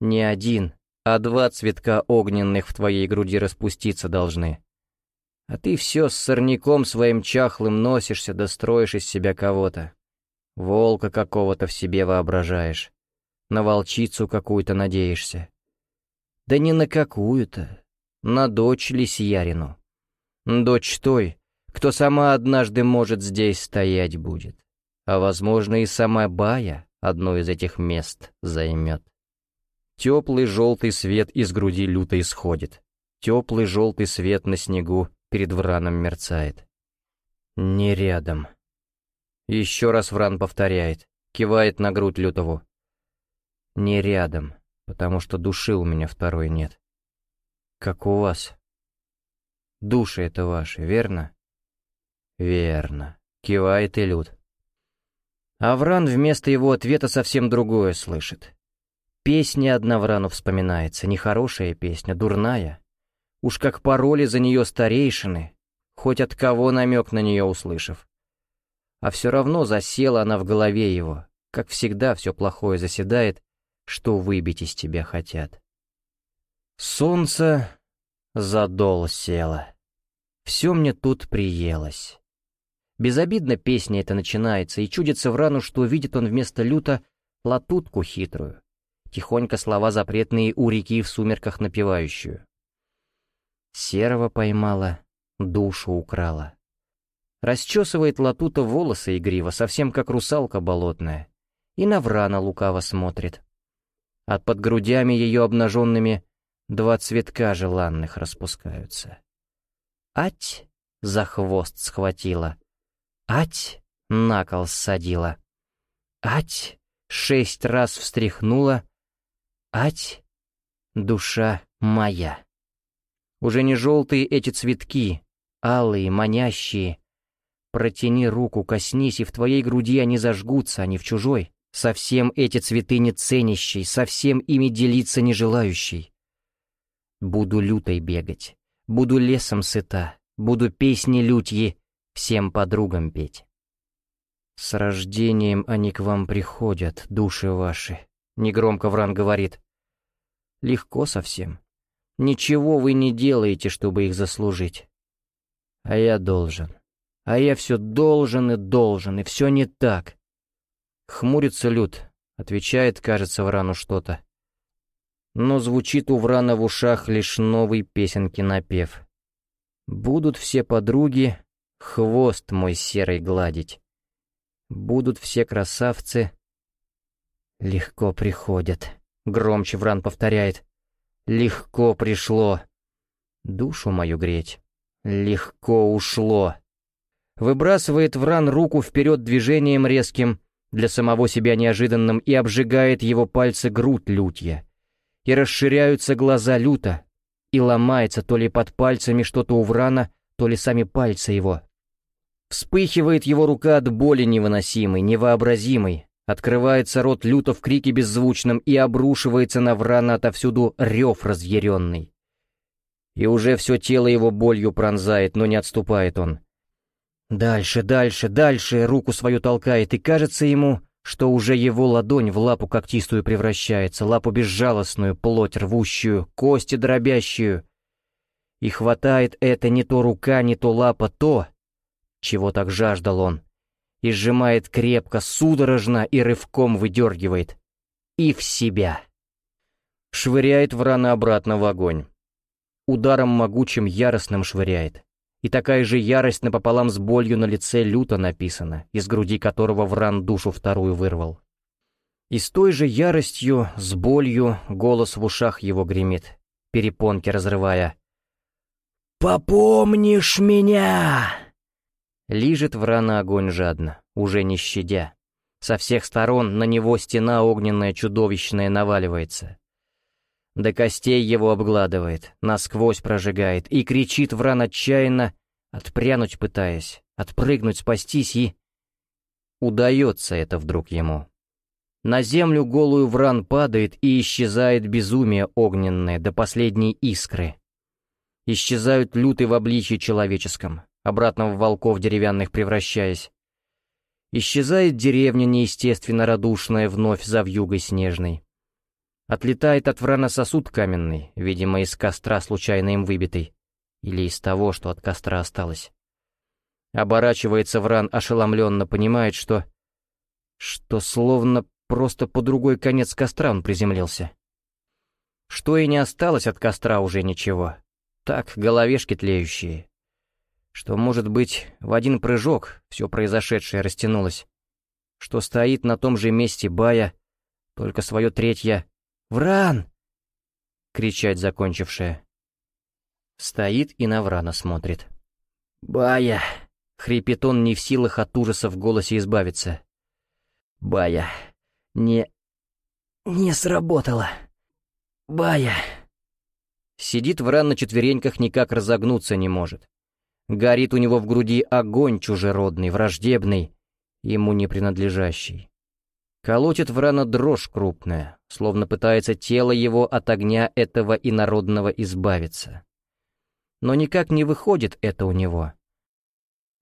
Не один, а два цветка огненных в твоей груди распуститься должны. А ты все с сорняком своим чахлым носишься, да строишь из себя кого-то. Волка какого-то в себе воображаешь. На волчицу какую-то надеешься. Да не на какую-то, на дочь Лисьярину. Дочь той, кто сама однажды, может, здесь стоять будет. А, возможно, и сама Бая одно из этих мест займет. Теплый желтый свет из груди люто исходит. Теплый желтый свет на снегу перед Враном мерцает. Не рядом. Еще раз Вран повторяет, кивает на грудь Лютову. Не рядом, потому что души у меня второй нет. Как у вас. Души это ваши, верно? Верно. Кивает и Люд. Авран вместо его ответа совсем другое слышит. Песня одна Врану вспоминается, нехорошая песня, дурная. Уж как пароли за нее старейшины, хоть от кого намек на нее услышав. А все равно засела она в голове его, как всегда все плохое заседает, что выбить из тебя хотят. Солнце задол село. Все мне тут приелось. Безобидно песня эта начинается, и чудится в рану, что видит он вместо люта латутку хитрую, тихонько слова запретные у реки в сумерках напевающую. Серого поймала, душу украла. Расчесывает Латута волосы игриво, совсем как русалка болотная, и на Врана лукаво смотрит. От под грудями ее обнаженными два цветка желанных распускаются. Ать за хвост схватила, ать на кол ссадила, ать шесть раз встряхнула, ать душа моя. Уже не желтые эти цветки, алые, манящие. Протяни руку, коснись, и в твоей груди они зажгутся, а не в чужой. Совсем эти цветы не ценящий, совсем ими делиться не желающий. Буду лютой бегать, буду лесом сыта, буду песни лютьи всем подругам петь. С рождением они к вам приходят, души ваши, негромко Вран говорит. Легко совсем. Ничего вы не делаете, чтобы их заслужить. А я должен. А я все должен и должен, и все не так. Хмурится Люд, отвечает, кажется, Врану что-то. Но звучит у Врана в ушах лишь новый песенки напев. Будут все подруги хвост мой серый гладить. Будут все красавцы легко приходят. Громче Вран повторяет. Легко пришло. Душу мою греть. Легко ушло. Выбрасывает Вран руку вперед движением резким, для самого себя неожиданным, и обжигает его пальцы грудь лютья. И расширяются глаза люта, и ломается то ли под пальцами что-то у Врана, то ли сами пальцы его. Вспыхивает его рука от боли невыносимой, невообразимой, Открывается рот люто в крике беззвучном и обрушивается на Врана отовсюду рев разъяренный. И уже все тело его болью пронзает, но не отступает он. Дальше, дальше, дальше руку свою толкает, и кажется ему, что уже его ладонь в лапу когтистую превращается, лапу безжалостную, плоть рвущую, кости дробящую. И хватает это не то рука, не то лапа, то, чего так жаждал он, и сжимает крепко, судорожно и рывком выдергивает. И в себя. Швыряет Врана обратно в огонь. Ударом могучим яростным швыряет. И такая же ярость напополам с болью на лице люто написана, из груди которого Вран душу вторую вырвал. И с той же яростью, с болью, голос в ушах его гремит, перепонки разрывая. «Попомнишь меня!» Лижет Врана огонь жадно, уже не щадя. Со всех сторон на него стена огненная чудовищная наваливается. До костей его обгладывает, насквозь прожигает и кричит Вран отчаянно, отпрянуть пытаясь, отпрыгнуть, спастись и... Удается это вдруг ему. На землю голую Вран падает и исчезает безумие огненное до последней искры. Исчезают люты в обличье человеческом, обратно в волков деревянных превращаясь. Исчезает деревня неестественно радушная вновь за вьюгой снежной. Отлетает от Врана сосуд каменный, видимо, из костра случайно им выбитый. Или из того, что от костра осталось. Оборачивается Вран, ошеломленно понимает, что... Что словно просто по другой конец костра он приземлился. Что и не осталось от костра уже ничего. Так, головешки тлеющие, что, может быть, в один прыжок все произошедшее растянулось, что стоит на том же месте Бая, только свое третье «Вран!» кричать закончившая. Стоит и на Врана смотрит. «Бая!» — хрипит он не в силах от ужаса в голосе избавиться. «Бая! Не... не сработало! Бая!» Сидит Вран на четвереньках, никак разогнуться не может. Горит у него в груди огонь чужеродный, враждебный, ему не принадлежащий. Колотит Врана дрожь крупная, словно пытается тело его от огня этого инородного избавиться. Но никак не выходит это у него.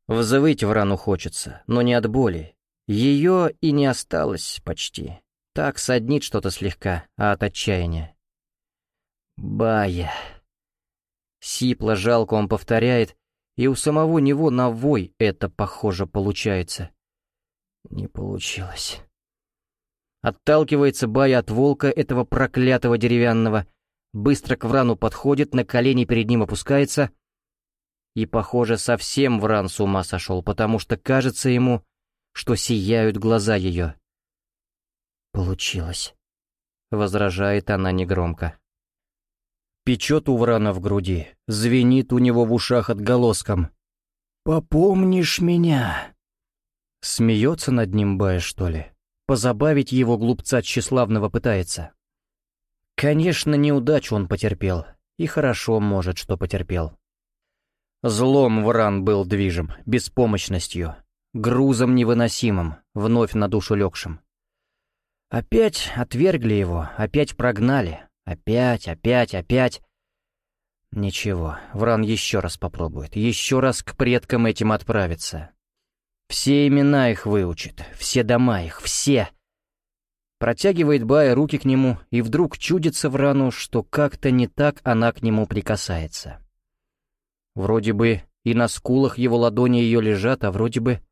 Взвыть Врану хочется, но не от боли. Ее и не осталось почти. Так саднит что-то слегка, а от отчаяния. «Бая!» Сипло жалко он повторяет, и у самого него на вой это, похоже, получается. Не получилось. Отталкивается Бая от волка этого проклятого деревянного, быстро к Врану подходит, на колени перед ним опускается. И, похоже, совсем Вран с ума сошел, потому что кажется ему, что сияют глаза ее. «Получилось», — возражает она негромко. Печет у Врана в груди, звенит у него в ушах отголоском. «Попомнишь меня?» Смеется над ним Бая, что ли? Позабавить его глупца тщеславного пытается. Конечно, неудачу он потерпел, и хорошо, может, что потерпел. Злом Вран был движим, беспомощностью, грузом невыносимым, вновь на душу легшим. Опять отвергли его, опять прогнали, Опять, опять, опять. Ничего, Вран еще раз попробует, еще раз к предкам этим отправится. Все имена их выучит, все дома их, все. Протягивает Бая руки к нему, и вдруг чудится Врану, что как-то не так она к нему прикасается. Вроде бы и на скулах его ладони ее лежат, а вроде бы...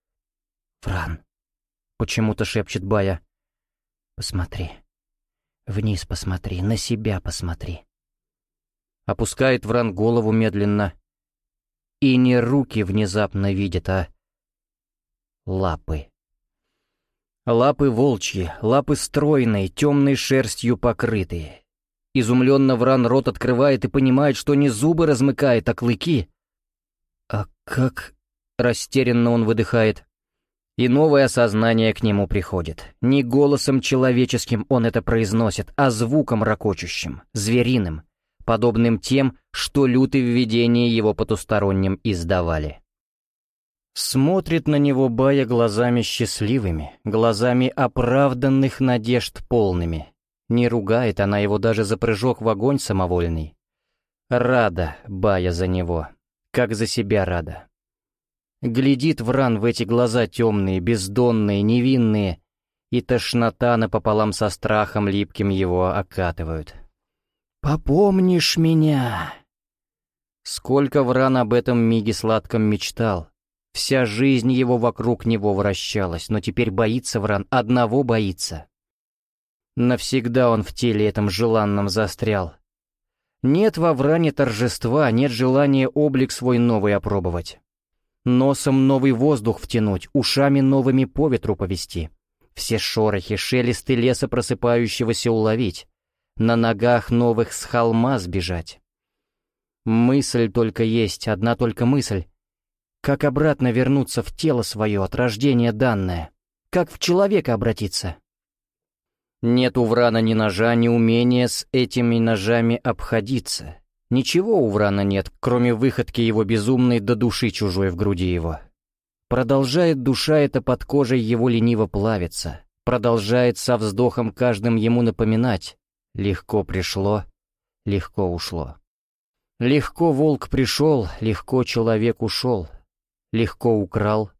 «Вран», — почему-то шепчет Бая, — «посмотри». Вниз посмотри, на себя посмотри. Опускает Вран голову медленно. И не руки внезапно видит, а лапы. Лапы волчьи, лапы стройные, темной шерстью покрытые. Изумленно Вран рот открывает и понимает, что не зубы размыкает, а клыки. «А как...» — растерянно он выдыхает. И новое осознание к нему приходит. Не голосом человеческим он это произносит, а звуком ракочущим, звериным, подобным тем, что лютые введения его потусторонним издавали. Смотрит на него Бая глазами счастливыми, глазами оправданных надежд полными. Не ругает она его даже за прыжок в огонь самовольный. Рада Бая за него, как за себя рада. Глядит Вран в эти глаза темные, бездонные, невинные, и тошнота напополам со страхом липким его окатывают. «Попомнишь меня?» Сколько Вран об этом миге сладком мечтал. Вся жизнь его вокруг него вращалась, но теперь боится Вран, одного боится. Навсегда он в теле этом желанном застрял. Нет во Вране торжества, нет желания облик свой новый опробовать. Носом новый воздух втянуть, ушами новыми по ветру повести. Все шорохи, шелесты леса просыпающегося уловить. На ногах новых с холма сбежать. Мысль только есть, одна только мысль. Как обратно вернуться в тело свое от рождения данное? как в человека обратиться. Нет у Врана ни ножа, ни умения с этими ножами обходиться. Ничего у Врана нет, кроме выходки его безумной до души чужой в груди его. Продолжает душа эта под кожей его лениво плавиться, продолжает со вздохом каждым ему напоминать. Легко пришло, легко ушло. Легко волк пришел, легко человек ушел, легко украл,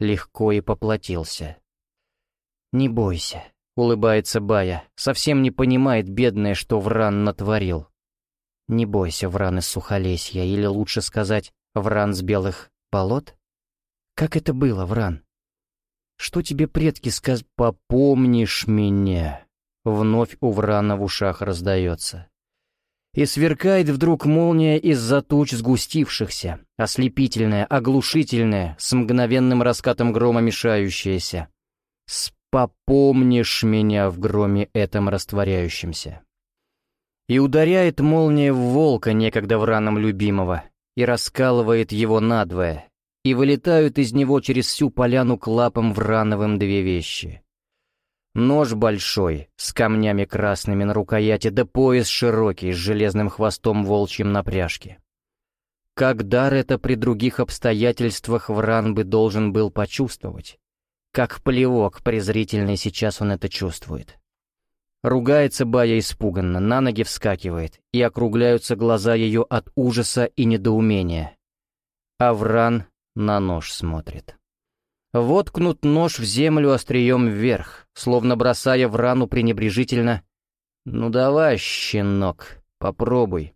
легко и поплатился. «Не бойся», — улыбается Бая, совсем не понимает, бедное, что Вран натворил. «Не бойся, Вран из Сухолесья, или лучше сказать, Вран с белых болот?» Как это было, Вран? Что тебе предки сказ... «Попомнишь меня?» Вновь у Врана в ушах раздается. И сверкает вдруг молния из-за туч сгустившихся, ослепительная, оглушительная, с мгновенным раскатом грома мешающаяся. «Попомнишь меня в громе этом растворяющемся». И ударяет молния в волка, некогда враном любимого, и раскалывает его надвое, и вылетают из него через всю поляну клапом врановым две вещи. Нож большой, с камнями красными на рукояти, да пояс широкий, с железным хвостом волчьим на пряжке. Как дар это при других обстоятельствах Вран бы должен был почувствовать. Как плевок презрительный сейчас он это чувствует. Ругается Бая испуганно, на ноги вскакивает, и округляются глаза ее от ужаса и недоумения. А Вран на нож смотрит. Воткнут нож в землю острием вверх, словно бросая в рану пренебрежительно. «Ну давай, щенок, попробуй.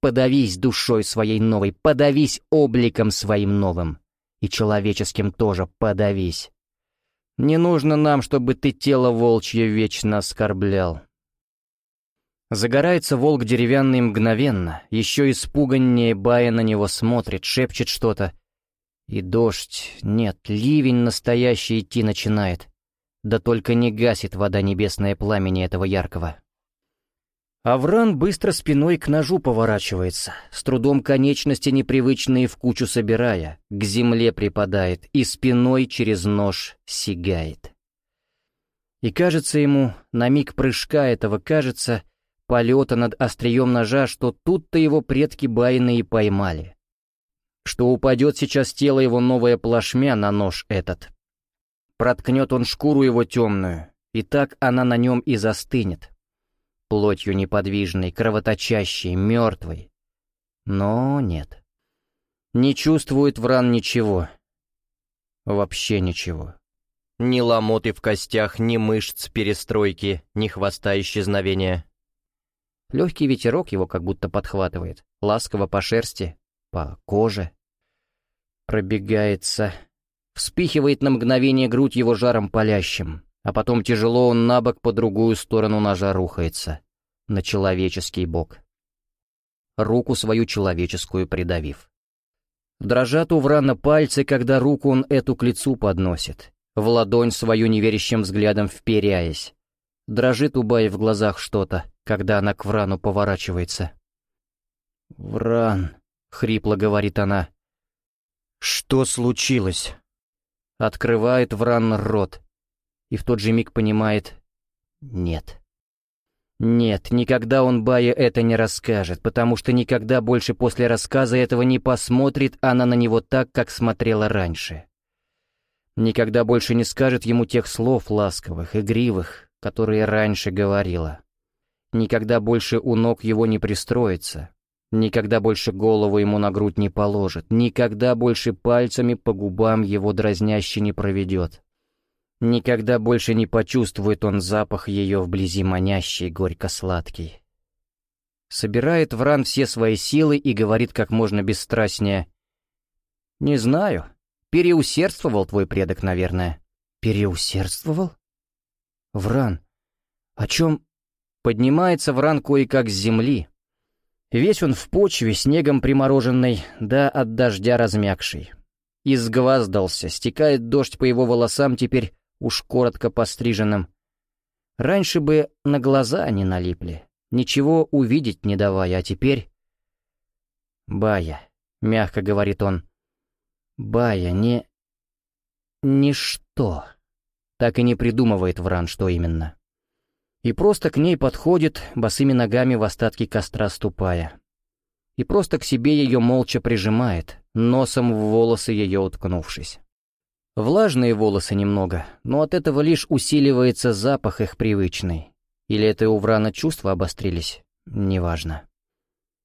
Подавись душой своей новой, подавись обликом своим новым. И человеческим тоже подавись. Не нужно нам, чтобы ты тело волчье вечно оскорблял». Загорается волк деревянный мгновенно, еще испуганнее Бая на него смотрит, шепчет что-то, и дождь, нет, ливень настоящий идти начинает. Да только не гасит вода небесное пламени этого яркого. Авран быстро спиной к ножу поворачивается, с трудом конечности непривычные в кучу собирая, к земле припадает и спиной через нож сигает. И кажется ему, на миг прыжка этого кажется, полета над острием ножа, что тут-то его предки Байны и поймали что упадет сейчас тело его новая плашмя на нож этот. Проткнет он шкуру его темную, и так она на нем и застынет. Плотью неподвижной, кровоточащей, мертвой. Но нет. Не чувствует Вран ничего. Вообще ничего. Ни ломоты в костях, ни мышц перестройки, ни хвоста исчезновения. Легкий ветерок его как будто подхватывает, ласково по шерсти, по коже. Пробегается. Вспихивает на мгновение грудь его жаром палящим, а потом тяжело он на бок по другую сторону ножа рухается. На человеческий бок. Руку свою человеческую придавив. Дрожат у Врана пальцы, когда руку он эту к лицу подносит, в ладонь свою неверящим взглядом вперяясь. Дрожит у Баи в глазах что-то, когда она к Врану поворачивается. «Вран», — хрипло говорит она. «Что случилось?» Открывает Вран рот. И в тот же миг понимает «нет». Нет, никогда он Бае это не расскажет, потому что никогда больше после рассказа этого не посмотрит она на него так, как смотрела раньше. Никогда больше не скажет ему тех слов ласковых, игривых, которые раньше говорила. Никогда больше у ног его не пристроится, Никогда больше голову ему на грудь не положит, никогда больше пальцами по губам его дразняще не проведет. Никогда больше не почувствует он запах ее вблизи манящий, горько-сладкий. Собирает Вран все свои силы и говорит как можно бесстрастнее. «Не знаю. Переусердствовал твой предок, наверное». «Переусердствовал?» «Вран. О чем?» Поднимается Вран кое-как с земли, Весь он в почве, снегом примороженный, да от дождя размягший. Изгваздался, стекает дождь по его волосам, теперь уж коротко постриженным. Раньше бы на глаза они налипли, ничего увидеть не давая, а теперь... «Бая», — мягко говорит он, — «Бая, не... ничто». Так и не придумывает Вран, что именно. И просто к ней подходит, босыми ногами в остатки костра ступая. И просто к себе ее молча прижимает, носом в волосы ее уткнувшись. Влажные волосы немного, но от этого лишь усиливается запах их привычный. Или это у Врана чувства обострились, неважно.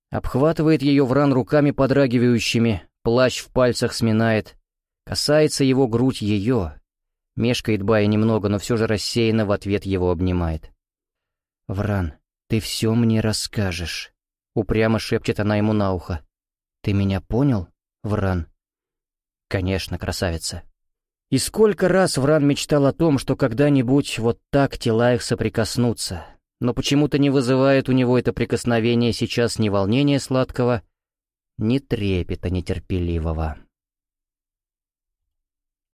Обхватывает ее Вран руками подрагивающими, плащ в пальцах сминает. Касается его грудь ее. Мешкает Бая немного, но все же рассеянно в ответ его обнимает. «Вран, ты все мне расскажешь», — упрямо шепчет она ему на ухо. «Ты меня понял, Вран?» «Конечно, красавица». И сколько раз Вран мечтал о том, что когда-нибудь вот так тела их соприкоснутся, но почему-то не вызывает у него это прикосновение сейчас ни волнения сладкого, ни трепета нетерпеливого.